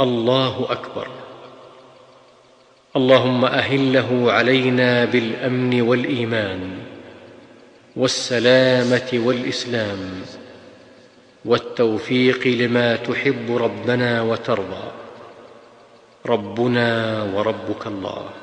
الله أكبر. اللهم أهله علينا بالأمن والإيمان والسلامة والإسلام والتوفيق لما تحب ربنا وترضى. ربنا وربك الله.